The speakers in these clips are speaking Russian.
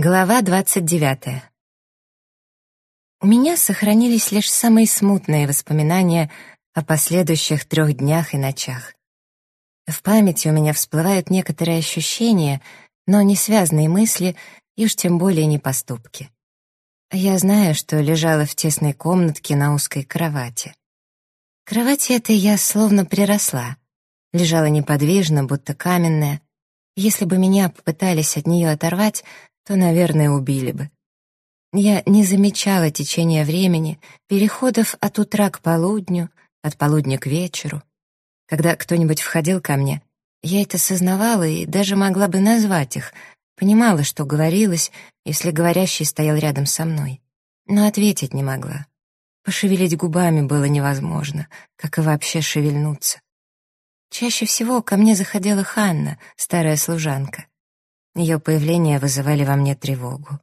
Глава двадцать девятая. У меня сохранились лишь самые смутные воспоминания о последующих трех днях и ночах. В памяти у меня всплывают некоторые ощущения, но не связанные мысли и уж тем более не поступки. Я знаю, что лежала в тесной комнатке на узкой кровати. К кровати этой я словно приросла. Лежала неподвижно, будто каменная. Если бы меня попытались от нее оторвать, то, наверное, убили бы. Я не замечала течения времени, переходов от утра к полудню, от полудня к вечеру. Когда кто-нибудь входил ко мне, я это сознавала и даже могла бы назвать их, понимала, что говорилось, если говорящий стоял рядом со мной. Но ответить не могла. Пошевелить губами было невозможно, как и вообще шевельнуться. Чаще всего ко мне заходила Ханна, старая служанка. Ее появление вызывали во мне тревогу.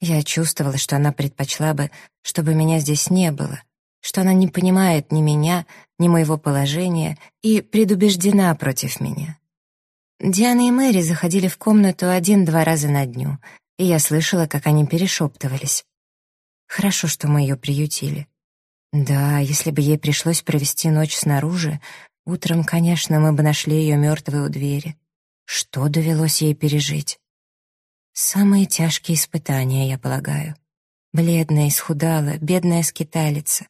Я чувствовала, что она предпочла бы, чтобы меня здесь не было, что она не понимает ни меня, ни моего положения и предубеждена против меня. Диана и Мэри заходили в комнату один-два раза на дню, и я слышала, как они перешептывались. Хорошо, что мы ее приютили. Да, если бы ей пришлось провести ночь снаружи, утром, конечно, мы бы нашли ее мертвой у двери. Что довелось ей пережить? Самые тяжкие испытания, я полагаю. Бледная, исхудала, бедная скиталица.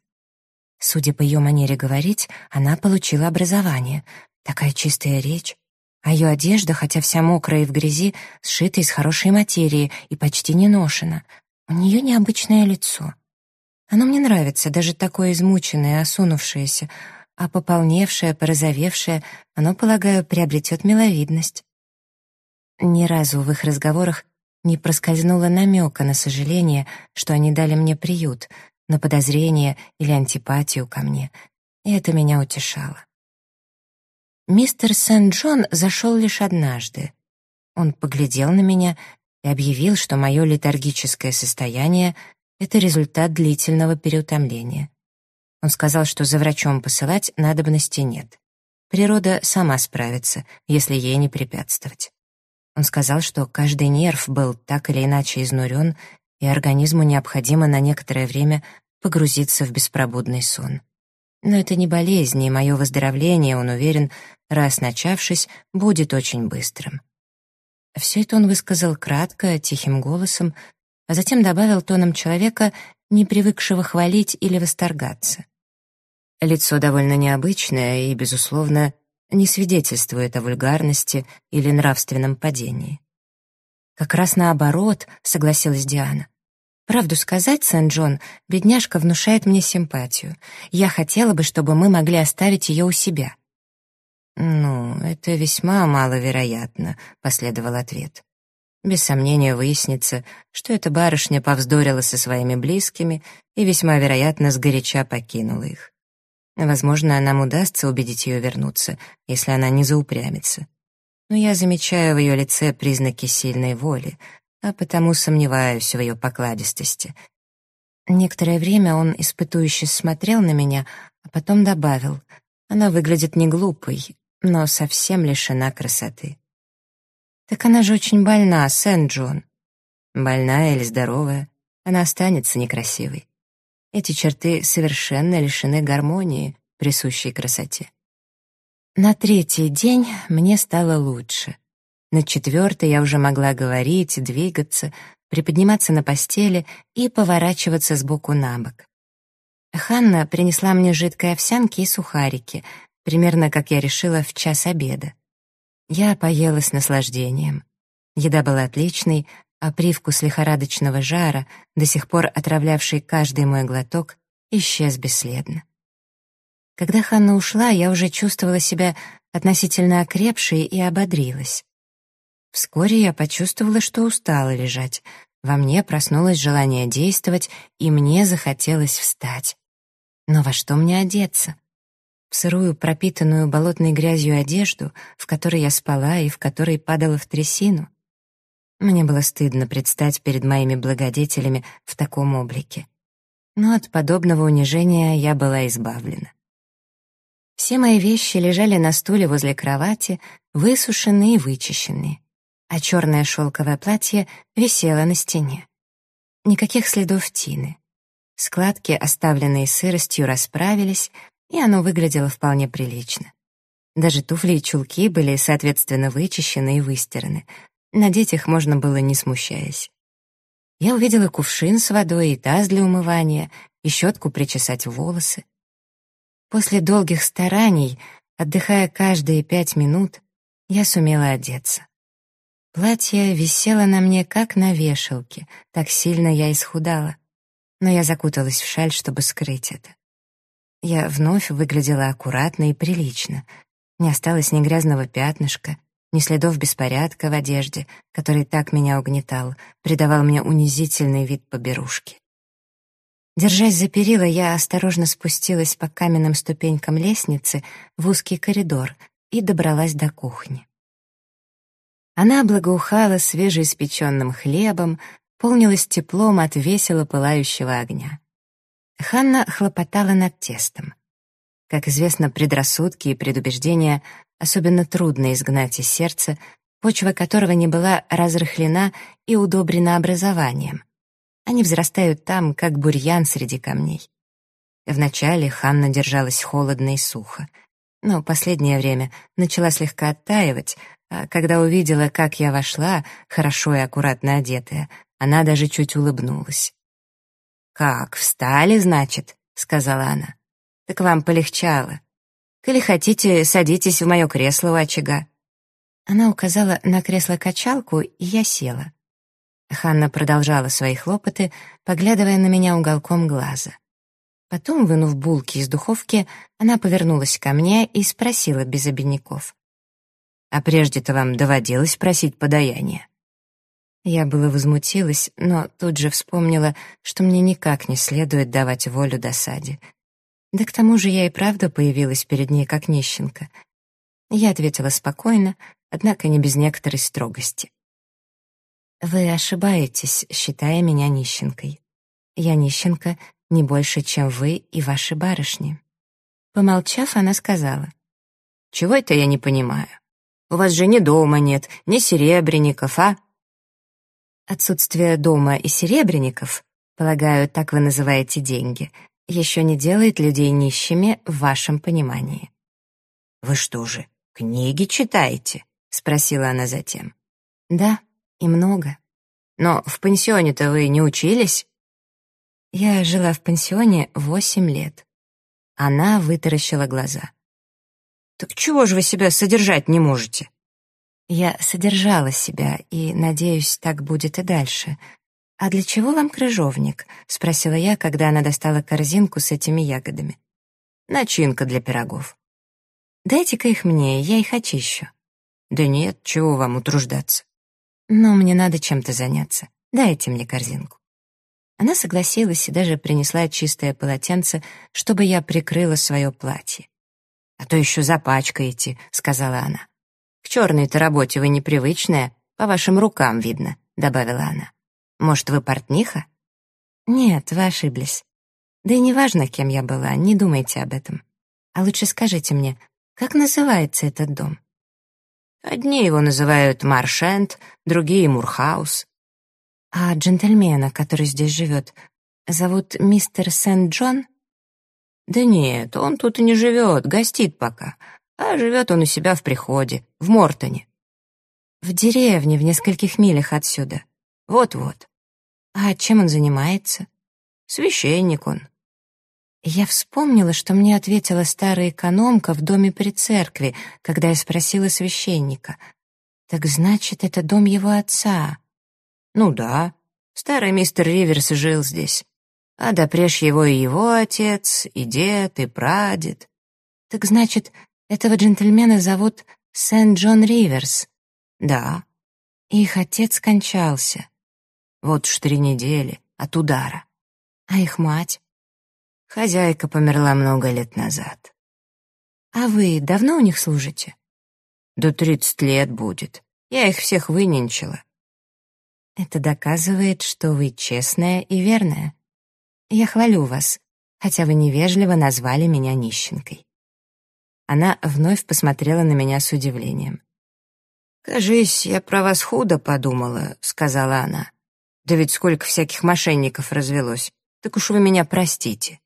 Судя по ее манере говорить, она получила образование. Такая чистая речь. А ее одежда, хотя вся мокрая и в грязи, сшита из хорошей материи и почти не ношена. У нее необычное лицо. Оно мне нравится, даже такое измученное, осунувшееся, а пополневшее, порозовевшее, оно, полагаю, приобретет миловидность. Ни разу в их разговорах не проскользнуло намека на сожаление, что они дали мне приют, на подозрение или антипатию ко мне, и это меня утешало. Мистер Сент-Джон зашел лишь однажды. Он поглядел на меня и объявил, что мое летаргическое состояние — это результат длительного переутомления. Он сказал, что за врачом посылать надобности нет. Природа сама справится, если ей не препятствовать. Он сказал, что каждый нерв был так или иначе изнурен, и организму необходимо на некоторое время погрузиться в беспробудный сон. Но это не болезнь, и мое выздоровление, он уверен, раз начавшись, будет очень быстрым. Все это он высказал кратко, тихим голосом, а затем добавил тоном человека, не привыкшего хвалить или восторгаться. Лицо довольно необычное и, безусловно, не свидетельствует о вульгарности или нравственном падении. «Как раз наоборот», — согласилась Диана. «Правду сказать, Сент-Джон, бедняжка внушает мне симпатию. Я хотела бы, чтобы мы могли оставить ее у себя». «Ну, это весьма маловероятно», — последовал ответ. Без сомнения выяснится, что эта барышня повздорила со своими близкими и весьма вероятно сгоряча покинула их. Возможно, нам удастся убедить ее вернуться, если она не заупрямится. Но я замечаю в ее лице признаки сильной воли, а потому сомневаюсь в ее покладистости. Некоторое время он испытующе смотрел на меня, а потом добавил, она выглядит не глупой, но совсем лишена красоты. Так она же очень больна, Сент-Джон. Больная или здоровая, она останется некрасивой. Эти черты совершенно лишены гармонии, присущей красоте. На третий день мне стало лучше. На четвертый я уже могла говорить, двигаться, приподниматься на постели и поворачиваться с боку на бок. Ханна принесла мне жидкой овсянки и сухарики, примерно как я решила в час обеда. Я поела с наслаждением. Еда была отличной, а привкус лихорадочного жара, до сих пор отравлявший каждый мой глоток, исчез бесследно. Когда Ханна ушла, я уже чувствовала себя относительно окрепшей и ободрилась. Вскоре я почувствовала, что устала лежать. Во мне проснулось желание действовать, и мне захотелось встать. Но во что мне одеться? В сырую, пропитанную болотной грязью одежду, в которой я спала и в которой падала в трясину? Мне было стыдно предстать перед моими благодетелями в таком облике. Но от подобного унижения я была избавлена. Все мои вещи лежали на стуле возле кровати, высушенные и вычищенные. а черное шелковое платье висело на стене. Никаких следов тины. Складки, оставленные сыростью, расправились, и оно выглядело вполне прилично. Даже туфли и чулки были, соответственно, вычищены и выстираны. Надеть их можно было, не смущаясь. Я увидела кувшин с водой и таз для умывания, и щетку причесать волосы. После долгих стараний, отдыхая каждые пять минут, я сумела одеться. Платье висело на мне, как на вешалке, так сильно я исхудала. Но я закуталась в шаль, чтобы скрыть это. Я вновь выглядела аккуратно и прилично. Не осталось ни грязного пятнышка, ни следов беспорядка в одежде, который так меня угнетал, придавал мне унизительный вид поберушки. Держась за перила, я осторожно спустилась по каменным ступенькам лестницы в узкий коридор и добралась до кухни. Она благоухала свежеиспеченным хлебом, полнилась теплом от весело пылающего огня. Ханна хлопотала над тестом. Как известно, предрассудки и предубеждения особенно трудно изгнать из сердца, почва которого не была разрыхлена и удобрена образованием. Они взрастают там, как бурьян среди камней. Вначале Ханна держалась холодно и сухо, но последнее время начала слегка оттаивать, а когда увидела, как я вошла, хорошо и аккуратно одетая, она даже чуть улыбнулась. «Как, встали, значит?» — сказала она. «Так вам полегчало. Или хотите, садитесь в мое кресло у очага». Она указала на кресло-качалку, и я села. Ханна продолжала свои хлопоты, поглядывая на меня уголком глаза. Потом, вынув булки из духовки, она повернулась ко мне и спросила без обиняков. «А прежде-то вам доводилось просить подаяние?» Я было возмутилась, но тут же вспомнила, что мне никак не следует давать волю досаде. Да к тому же я и правда появилась перед ней как нищенка. Я ответила спокойно, однако не без некоторой строгости. Вы ошибаетесь, считая меня нищенкой. Я нищенка не больше, чем вы и ваши барышни. Помолчав, она сказала. «Чего это я не понимаю? У вас же ни дома нет, ни серебряников, а?» Отсутствие дома и серебряников, полагаю, так вы называете деньги, еще не делает людей нищими в вашем понимании. «Вы что же, книги читаете?» — спросила она затем. «Да, и много. Но в пансионе-то вы не учились? Я жила в пансионе восемь лет. Она вытаращила глаза. Так чего же вы себя содержать не можете? Я содержала себя, и, надеюсь, так будет и дальше. «А для чего вам крыжовник?» — спросила я, когда она достала корзинку с этими ягодами. «Начинка для пирогов». «Дайте-ка их мне, я их очищу». «Да нет, чего вам утруждаться?» «Но мне надо чем-то заняться. Дайте мне корзинку». Она согласилась и даже принесла чистое полотенце, чтобы я прикрыла свое платье. «А то еще запачкаете», — сказала она. «К черной-то работе вы непривычная, по вашим рукам видно», — добавила она. «Может, вы портниха?» «Нет, вы ошиблись. Да и неважно, кем я была, не думайте об этом. А лучше скажите мне, как называется этот дом?» Одни его называют Маршент, другие — Мурхаус. А джентльмена, который здесь живет, зовут мистер Сент-Джон? Да нет, он тут и не живет, гостит пока. А живет он у себя в приходе, в Мортоне. В деревне, в нескольких милях отсюда. Вот-вот. А чем он занимается? Священник он. Я вспомнила, что мне ответила старая экономка в доме при церкви, когда я спросила священника. «Так значит, это дом его отца?» «Ну да, старый мистер Риверс жил здесь. А допреж его и его отец, и дед, и прадед. Так значит, этого джентльмена зовут Сент-Джон Риверс?» «Да». Их отец скончался. Вот уж три недели от удара. А их мать? Хозяйка померла много лет назад. А вы давно у них служите? До тридцать лет будет. Я их всех выненчила. Это доказывает, что вы честная и верная. Я хвалю вас, хотя вы невежливо назвали меня нищенкой. Она вновь посмотрела на меня с удивлением. «Кажись, я про вас худо подумала», — сказала она. «Да ведь сколько всяких мошенников развелось. Так уж вы меня простите».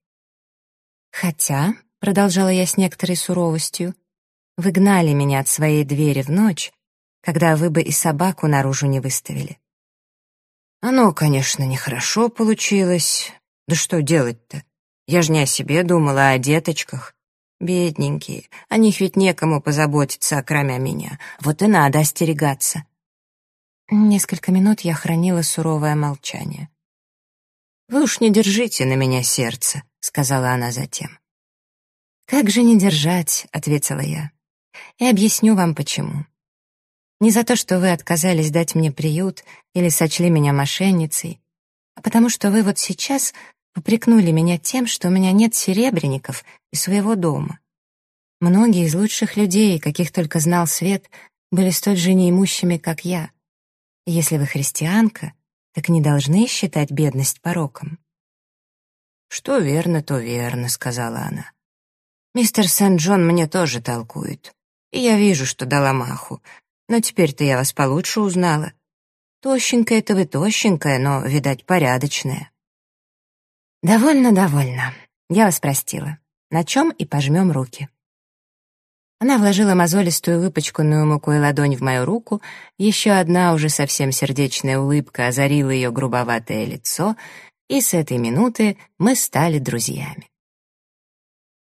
«Хотя», — продолжала я с некоторой суровостью, «вы гнали меня от своей двери в ночь, когда вы бы и собаку наружу не выставили». «Оно, конечно, нехорошо получилось. Да что делать-то? Я же не о себе думала, а о деточках. Бедненькие, о них ведь некому позаботиться, кроме меня. Вот и надо остерегаться. Несколько минут я хранила суровое молчание. «Вы уж не держите на меня сердце», — сказала она затем. «Как же не держать?» — ответила я. «И объясню вам, почему. Не за то, что вы отказались дать мне приют или сочли меня мошенницей, а потому что вы вот сейчас упрекнули меня тем, что у меня нет серебряников и своего дома. Многие из лучших людей, каких только знал свет, были столь же неимущими, как я. Если вы христианка, так не должны считать бедность пороком. «Что верно, то верно», — сказала она. «Мистер Сент-Джон мне тоже толкует, и я вижу, что дала маху, но теперь-то я вас получше узнала. Тощенькая-то вы тощенькая, но, видать, порядочная». «Довольно, довольно. Я вас простила. На чем и пожмем руки». Она вложила мозолистую выпачканную мукой ладонь в мою руку, еще одна уже совсем сердечная улыбка озарила ее грубоватое лицо, и с этой минуты мы стали друзьями.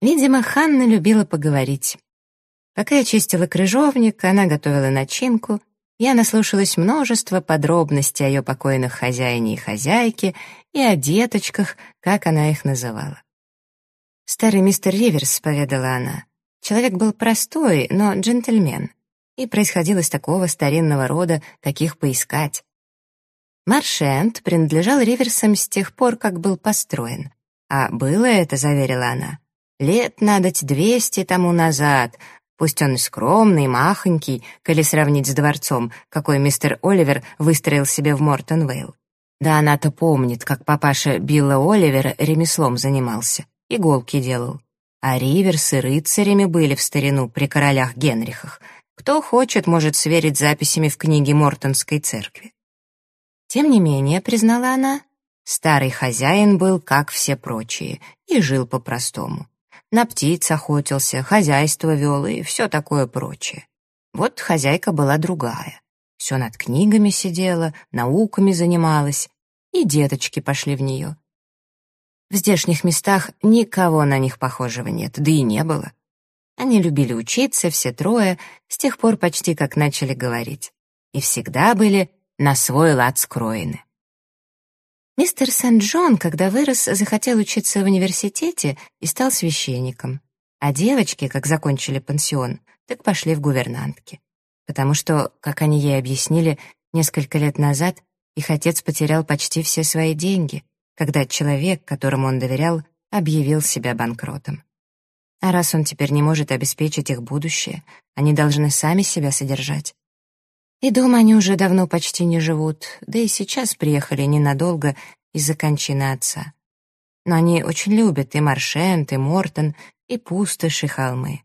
Видимо, Ханна любила поговорить. Пока я чистила крыжовник, она готовила начинку, я наслушалась множество подробностей о ее покойных хозяине и хозяйке и о деточках, как она их называла. «Старый мистер Риверс», — поведала она, — «человек был простой, но джентльмен, и происходил из такого старинного рода, каких поискать. Маршент принадлежал Риверсам с тех пор, как был построен. А было это, заверила она, лет надоть двести тому назад, Пусть он и скромный, махонький, коли сравнить с дворцом, какой мистер Оливер выстроил себе в Мортон-Вейл. Да она-то помнит, как папаша Билла Оливера ремеслом занимался, иголки делал. А Риверсы рыцарями были в старину при королях Генрихах. Кто хочет, может сверить записями в книге Мортонской церкви. Тем не менее, признала она, старый хозяин был, как все прочие, и жил по-простому на птиц охотился, хозяйство вел и все такое прочее. Вот хозяйка была другая. Все над книгами сидела, науками занималась, и деточки пошли в нее. В здешних местах никого на них похожего нет, да и не было. Они любили учиться, все трое, с тех пор почти как начали говорить. И всегда были на свой лад скроены. Мистер Сент-Джон, когда вырос, захотел учиться в университете и стал священником. А девочки, как закончили пансион, так пошли в гувернантки. Потому что, как они ей объяснили, несколько лет назад их отец потерял почти все свои деньги, когда человек, которому он доверял, объявил себя банкротом. А раз он теперь не может обеспечить их будущее, они должны сами себя содержать. И дома они уже давно почти не живут, да и сейчас приехали ненадолго из-за кончины отца. Но они очень любят и Маршент, и Мортон, и пустошь, и холмы.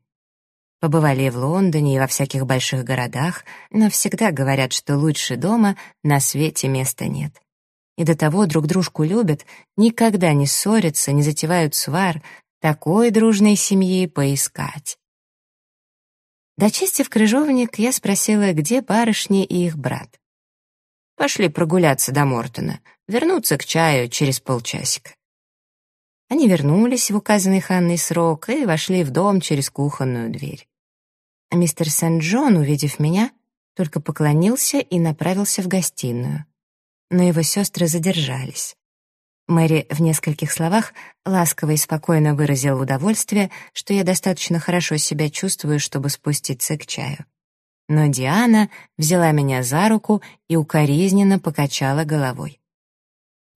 Побывали и в Лондоне, и во всяких больших городах, но всегда говорят, что лучше дома на свете места нет. И до того друг дружку любят, никогда не ссорятся, не затевают свар, такой дружной семьи поискать. Дочистив крыжовник, я спросила, где барышни и их брат. Пошли прогуляться до Мортона, вернуться к чаю через полчасика. Они вернулись в указанный Ханной срок и вошли в дом через кухонную дверь. А мистер Сент-Джон, увидев меня, только поклонился и направился в гостиную. Но его сестры задержались. Мэри в нескольких словах ласково и спокойно выразила удовольствие, что я достаточно хорошо себя чувствую, чтобы спуститься к чаю. Но Диана взяла меня за руку и укоризненно покачала головой.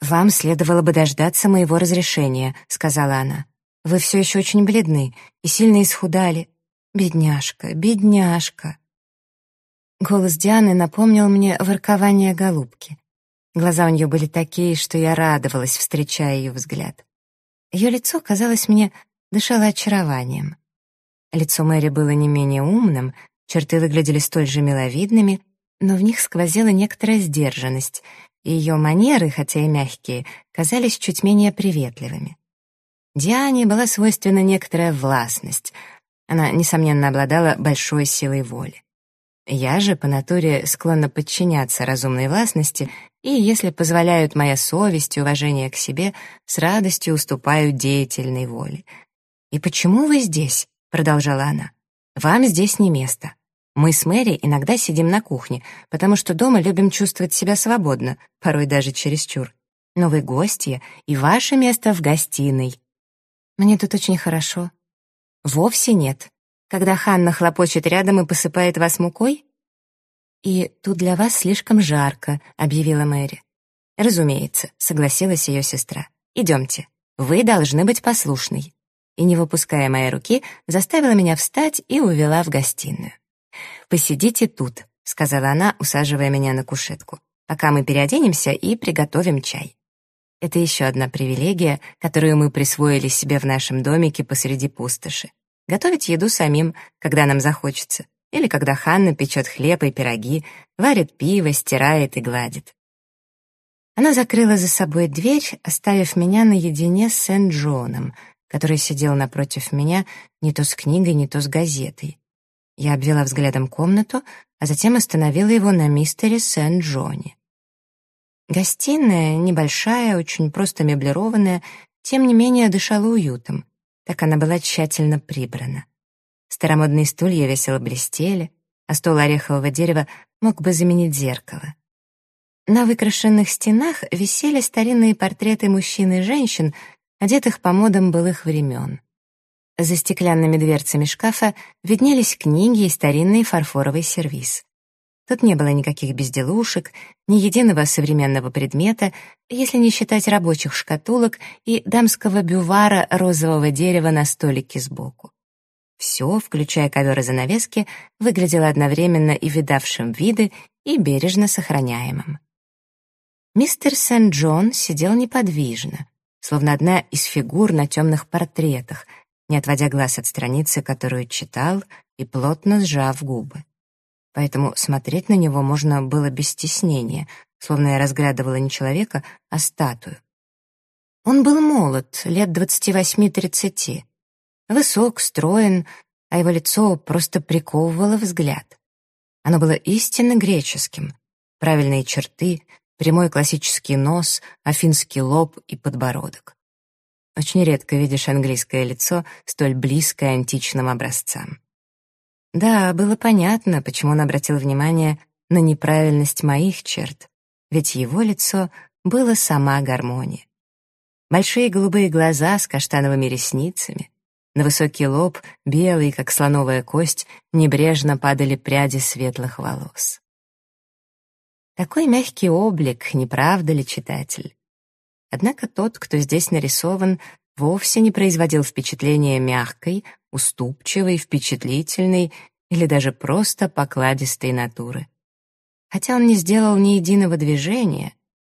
«Вам следовало бы дождаться моего разрешения», — сказала она. «Вы все еще очень бледны и сильно исхудали. Бедняжка, бедняжка». Голос Дианы напомнил мне воркование голубки. Глаза у нее были такие, что я радовалась, встречая ее взгляд. Ее лицо, казалось мне, дышало очарованием. Лицо Мэри было не менее умным, черты выглядели столь же миловидными, но в них сквозила некоторая сдержанность, и ее манеры, хотя и мягкие, казались чуть менее приветливыми. Диане была свойственна некоторая властность. Она, несомненно, обладала большой силой воли. Я же по натуре склонна подчиняться разумной властности, и, если позволяют моя совесть и уважение к себе, с радостью уступаю деятельной воле. «И почему вы здесь?» — продолжала она. «Вам здесь не место. Мы с Мэри иногда сидим на кухне, потому что дома любим чувствовать себя свободно, порой даже чересчур. Но вы гостья, и ваше место в гостиной. Мне тут очень хорошо. Вовсе нет. Когда Ханна хлопочет рядом и посыпает вас мукой? И тут для вас слишком жарко, объявила Мэри. Разумеется, согласилась ее сестра. Идемте. Вы должны быть послушной. И, не выпуская моей руки, заставила меня встать и увела в гостиную. «Посидите тут», — сказала она, усаживая меня на кушетку, «пока мы переоденемся и приготовим чай». Это еще одна привилегия, которую мы присвоили себе в нашем домике посреди пустоши. Готовить еду самим, когда нам захочется, или когда Ханна печет хлеб и пироги, варит пиво, стирает и гладит. Она закрыла за собой дверь, оставив меня наедине с Сент-Джоном, который сидел напротив меня не то с книгой, не то с газетой. Я обвела взглядом комнату, а затем остановила его на мистере Сент-Джоне. Гостиная, небольшая, очень просто меблированная, тем не менее дышала уютом. Так она была тщательно прибрана. Старомодные стулья весело блестели, а стол орехового дерева мог бы заменить зеркало. На выкрашенных стенах висели старинные портреты мужчин и женщин, одетых по модам былых времен. За стеклянными дверцами шкафа виднелись книги и старинный фарфоровый сервиз. Тут не было никаких безделушек, ни единого современного предмета, если не считать рабочих шкатулок и дамского бювара розового дерева на столике сбоку. Все, включая ковер и занавески, выглядело одновременно и видавшим виды, и бережно сохраняемым. Мистер Сент-Джон сидел неподвижно, словно одна из фигур на темных портретах, не отводя глаз от страницы, которую читал, и плотно сжав губы поэтому смотреть на него можно было без стеснения, словно я разглядывала не человека, а статую. Он был молод, лет двадцати восьми-тридцати, высок, строен, а его лицо просто приковывало взгляд. Оно было истинно греческим. Правильные черты, прямой классический нос, афинский лоб и подбородок. Очень редко видишь английское лицо, столь близкое античным образцам. Да, было понятно, почему он обратил внимание на неправильность моих черт, ведь его лицо было сама гармония. Большие голубые глаза с каштановыми ресницами, на высокий лоб, белый, как слоновая кость, небрежно падали пряди светлых волос. Такой мягкий облик, не правда ли, читатель? Однако тот, кто здесь нарисован, вовсе не производил впечатления мягкой, уступчивой, впечатлительной или даже просто покладистой натуры. Хотя он не сделал ни единого движения,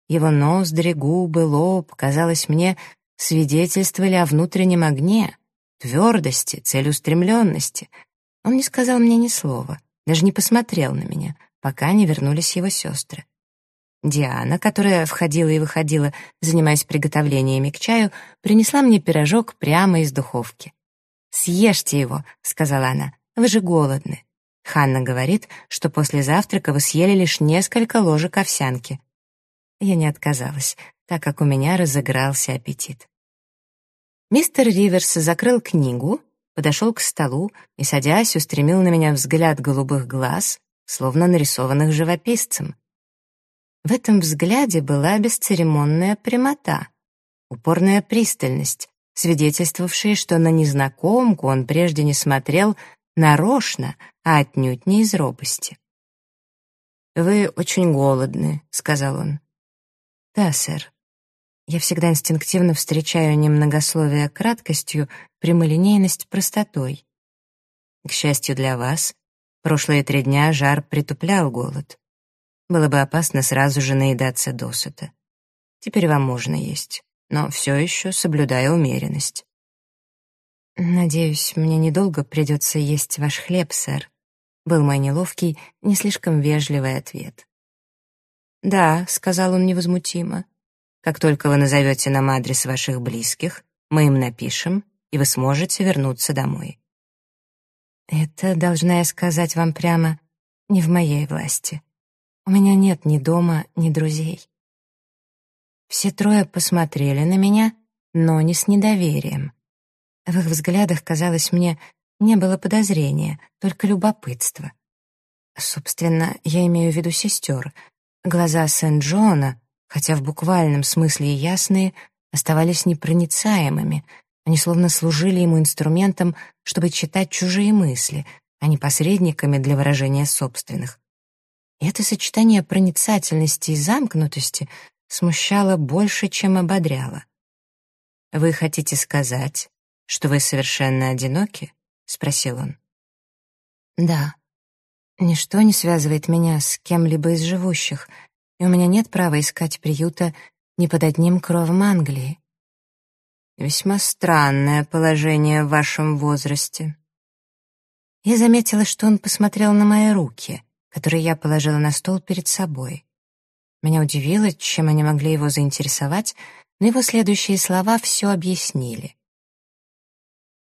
его ноздри, губы, лоб, казалось мне, свидетельствовали о внутреннем огне, твердости, целеустремленности. Он не сказал мне ни слова, даже не посмотрел на меня, пока не вернулись его сестры. Диана, которая входила и выходила, занимаясь приготовлениями к чаю, принесла мне пирожок прямо из духовки. «Съешьте его», — сказала она, — «вы же голодны». Ханна говорит, что после завтрака вы съели лишь несколько ложек овсянки. Я не отказалась, так как у меня разыгрался аппетит. Мистер Риверс закрыл книгу, подошел к столу и, садясь, устремил на меня взгляд голубых глаз, словно нарисованных живописцем. В этом взгляде была бесцеремонная прямота, упорная пристальность, свидетельствовавшие, что на незнакомку он прежде не смотрел нарочно, а отнюдь не из робости. «Вы очень голодны», — сказал он. «Да, сэр. Я всегда инстинктивно встречаю немногословие краткостью, прямолинейность простотой. К счастью для вас, прошлые три дня жар притуплял голод. Было бы опасно сразу же наедаться досыта. Теперь вам можно есть но все еще соблюдая умеренность. «Надеюсь, мне недолго придется есть ваш хлеб, сэр. был мой неловкий, не слишком вежливый ответ. «Да», — сказал он невозмутимо, — «как только вы назовете нам адрес ваших близких, мы им напишем, и вы сможете вернуться домой». «Это, должна я сказать вам прямо, не в моей власти. У меня нет ни дома, ни друзей». Все трое посмотрели на меня, но не с недоверием. В их взглядах, казалось мне, не было подозрения, только любопытство. Собственно, я имею в виду сестер. Глаза Сент-Джона, хотя в буквальном смысле и ясные, оставались непроницаемыми. Они словно служили ему инструментом, чтобы читать чужие мысли, а не посредниками для выражения собственных. И это сочетание проницательности и замкнутости смущало больше, чем ободряло. «Вы хотите сказать, что вы совершенно одиноки?» — спросил он. «Да. Ничто не связывает меня с кем-либо из живущих, и у меня нет права искать приюта ни под одним кровом Англии». «Весьма странное положение в вашем возрасте». Я заметила, что он посмотрел на мои руки, которые я положила на стол перед собой. Меня удивило, чем они могли его заинтересовать, но его следующие слова все объяснили.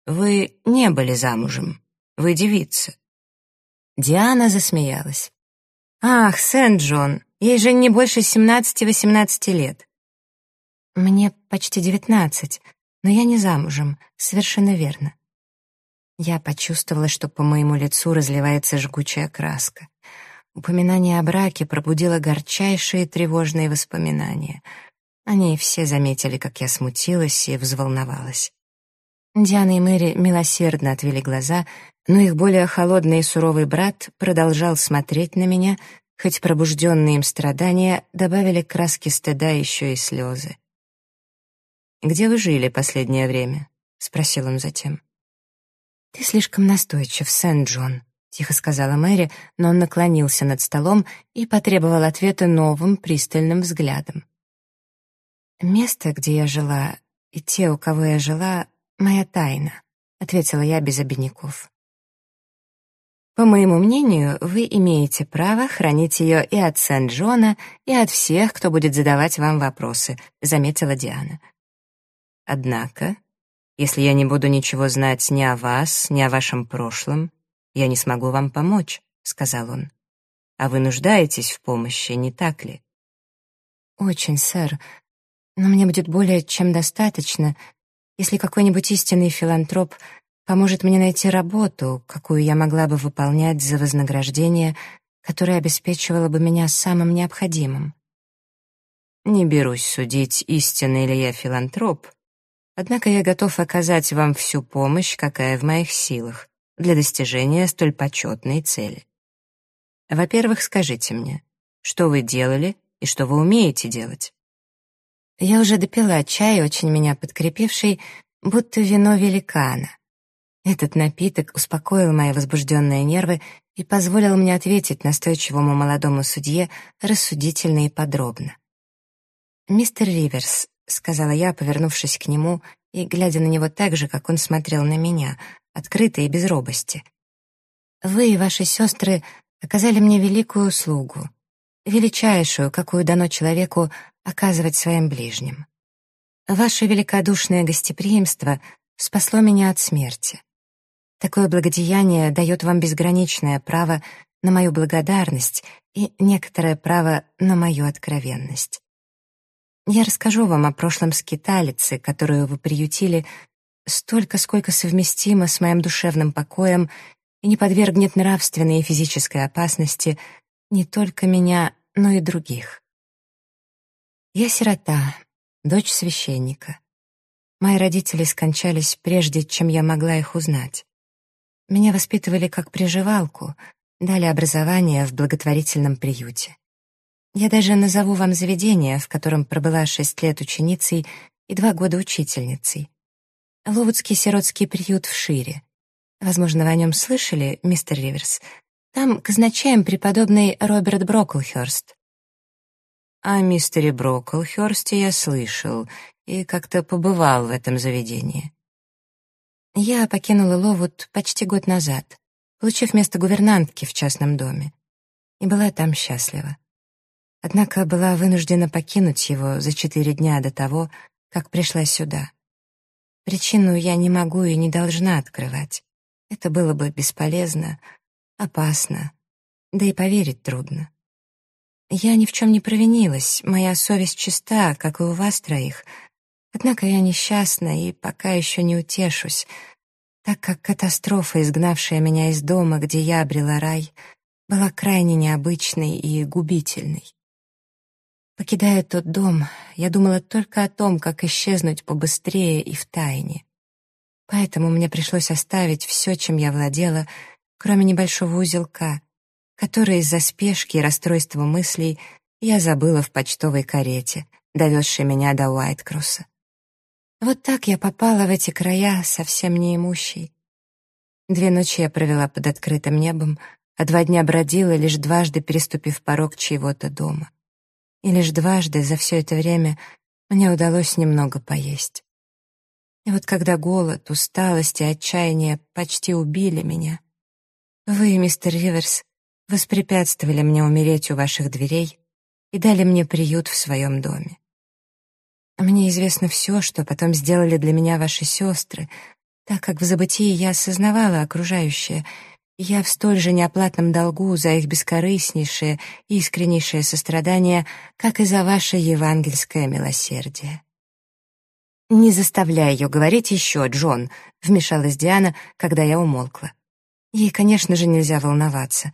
«Вы не были замужем. Вы девица». Диана засмеялась. «Ах, Сент-Джон, ей же не больше семнадцати-восемнадцати лет». «Мне почти девятнадцать, но я не замужем, совершенно верно». Я почувствовала, что по моему лицу разливается жгучая краска. Упоминание о браке пробудило горчайшие тревожные воспоминания — они все заметили, как я смутилась и взволновалась. Диана и Мэри милосердно отвели глаза, но их более холодный и суровый брат продолжал смотреть на меня, хоть пробужденные им страдания добавили краски стыда еще и слезы. «Где вы жили последнее время?» — спросил он затем. «Ты слишком настойчив, Сент-Джон», — тихо сказала Мэри, но он наклонился над столом и потребовал ответа новым пристальным взглядом. «Место, где я жила, и те, у кого я жила, — моя тайна», — ответила я без обиняков. «По моему мнению, вы имеете право хранить ее и от Сент-Джона, и от всех, кто будет задавать вам вопросы», — заметила Диана. «Однако, если я не буду ничего знать ни о вас, ни о вашем прошлом, я не смогу вам помочь», — сказал он. «А вы нуждаетесь в помощи, не так ли?» «Очень, сэр, но мне будет более чем достаточно, если какой-нибудь истинный филантроп поможет мне найти работу, какую я могла бы выполнять за вознаграждение, которое обеспечивало бы меня самым необходимым. Не берусь судить, истинный ли я филантроп, однако я готов оказать вам всю помощь, какая в моих силах, для достижения столь почетной цели. Во-первых, скажите мне, что вы делали и что вы умеете делать? Я уже допила чай, очень меня подкрепивший, будто вино великана. Этот напиток успокоил мои возбужденные нервы и позволил мне ответить настойчивому молодому судье рассудительно и подробно. «Мистер Риверс», — сказала я, повернувшись к нему и глядя на него так же, как он смотрел на меня, открыто и без робости. «Вы и ваши сестры оказали мне великую услугу, величайшую, какую дано человеку оказывать своим ближним. Ваше великодушное гостеприимство спасло меня от смерти. Такое благодеяние дает вам безграничное право на мою благодарность и некоторое право на мою откровенность. Я расскажу вам о прошлом скиталице, которую вы приютили, столько, сколько совместимо с моим душевным покоем и не подвергнет нравственной и физической опасности не только меня, но и других. Я сирота, дочь священника. Мои родители скончались прежде, чем я могла их узнать. Меня воспитывали как приживалку, дали образование в благотворительном приюте. Я даже назову вам заведение, в котором пробыла шесть лет ученицей и два года учительницей. Ловудский сиротский приют в Шире. Возможно, вы о нем слышали, мистер Риверс. Там казначеем преподобный Роберт Броклхёрст. О мистере Броклхёрсте я слышал и как-то побывал в этом заведении. Я покинула Ловуд почти год назад. получив место гувернантки в частном доме, и была там счастлива. Однако была вынуждена покинуть его за четыре дня до того, как пришла сюда. Причину я не могу и не должна открывать. Это было бы бесполезно, опасно, да и поверить трудно. Я ни в чем не провинилась, моя совесть чиста, как и у вас троих. Однако я несчастна и пока еще не утешусь, так как катастрофа, изгнавшая меня из дома, где я обрела рай, была крайне необычной и губительной. Покидая тот дом, я думала только о том, как исчезнуть побыстрее и в тайне. Поэтому мне пришлось оставить все, чем я владела, кроме небольшого узелка, который из-за спешки и расстройства мыслей я забыла в почтовой карете, довезшей меня до Уайткросса. Вот так я попала в эти края, совсем неимущей. Две ночи я провела под открытым небом, а два дня бродила, лишь дважды переступив порог чьего-то дома. И лишь дважды за все это время мне удалось немного поесть. И вот когда голод, усталость и отчаяние почти убили меня, вы, мистер Риверс, воспрепятствовали мне умереть у ваших дверей и дали мне приют в своем доме. Мне известно все, что потом сделали для меня ваши сестры, так как в забытии я осознавала окружающее, я в столь же неоплатном долгу за их бескорыстнейшее и искреннейшее сострадание, как и за ваше евангельское милосердие. «Не заставляй ее говорить еще, Джон», — вмешалась Диана, когда я умолкла. Ей, конечно же, нельзя волноваться.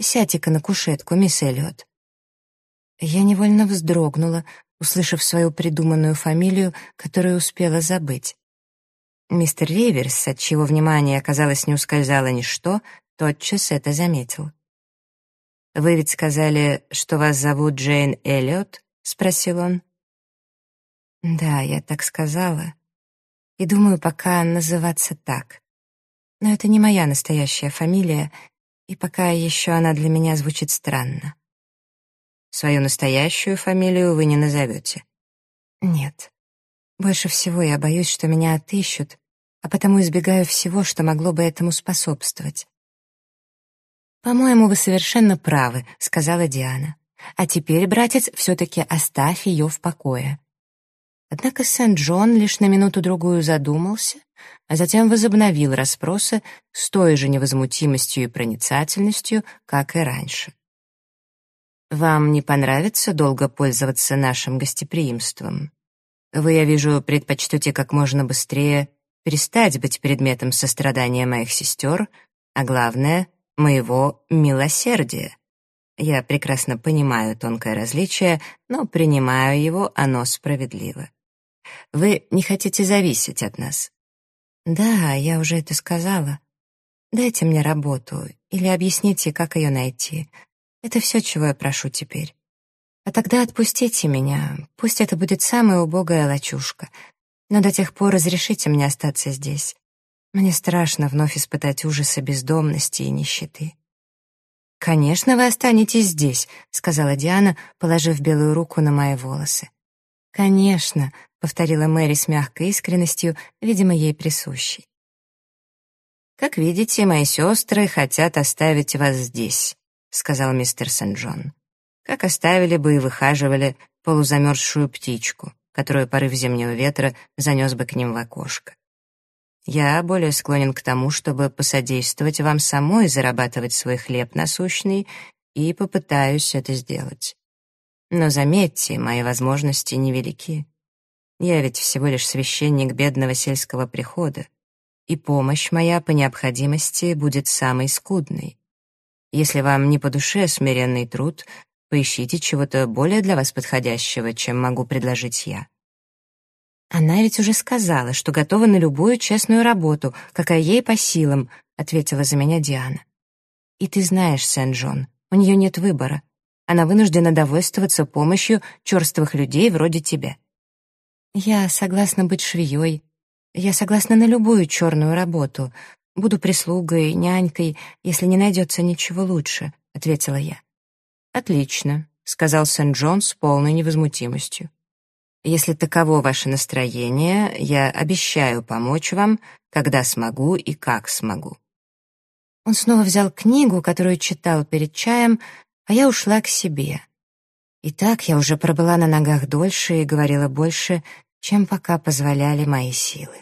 Сядьте-ка на кушетку, мисс Эллиот». Я невольно вздрогнула, услышав свою придуманную фамилию, которую успела забыть. Мистер Риверс, от чего внимание, оказалось, не ускользало ничто, тотчас это заметил. «Вы ведь сказали, что вас зовут Джейн Эллиот?» — спросил он. «Да, я так сказала. И думаю, пока называться так. Но это не моя настоящая фамилия, и пока еще она для меня звучит странно. Свою настоящую фамилию вы не назовете? Нет. Больше всего я боюсь, что меня отыщут, а потому избегаю всего, что могло бы этому способствовать. «По-моему, вы совершенно правы», — сказала Диана. «А теперь, братец, все-таки оставь ее в покое». Однако Сент-Джон лишь на минуту-другую задумался а затем возобновил расспросы с той же невозмутимостью и проницательностью, как и раньше. «Вам не понравится долго пользоваться нашим гостеприимством? Вы, я вижу, предпочтете как можно быстрее перестать быть предметом сострадания моих сестер, а главное — моего милосердия. Я прекрасно понимаю тонкое различие, но принимаю его, оно справедливо. Вы не хотите зависеть от нас. «Да, я уже это сказала. Дайте мне работу или объясните, как ее найти. Это все, чего я прошу теперь. А тогда отпустите меня, пусть это будет самая убогая лачушка, но до тех пор разрешите мне остаться здесь. Мне страшно вновь испытать ужасы бездомности и нищеты». «Конечно, вы останетесь здесь», — сказала Диана, положив белую руку на мои волосы. «Конечно», — повторила Мэри с мягкой искренностью, видимо, ей присущей. «Как видите, мои сестры хотят оставить вас здесь», — сказал мистер Сент-Джон. «Как оставили бы и выхаживали полузамерзшую птичку, которую порыв зимнего ветра занес бы к ним в окошко. Я более склонен к тому, чтобы посодействовать вам самой зарабатывать свой хлеб насущный, и попытаюсь это сделать. Но заметьте, мои возможности невелики. Я ведь всего лишь священник бедного сельского прихода, и помощь моя по необходимости будет самой скудной. Если вам не по душе смиренный труд, поищите чего-то более для вас подходящего, чем могу предложить я. Она ведь уже сказала, что готова на любую честную работу, какая ей по силам, ответила за меня Диана. И ты знаешь, Сен-Джон, у нее нет выбора. Она вынуждена довольствоваться помощью черствых людей вроде тебя. Я согласна быть швеей. Я согласна на любую черную работу. Буду прислугой, нянькой, если не найдется ничего лучше, ответила я. Отлично, сказал Сент-Джон с полной невозмутимостью. Если таково ваше настроение, я обещаю помочь вам, когда смогу и как смогу. Он снова взял книгу, которую читал перед чаем, а я ушла к себе. И так я уже пробыла на ногах дольше и говорила больше, чем пока позволяли мои силы.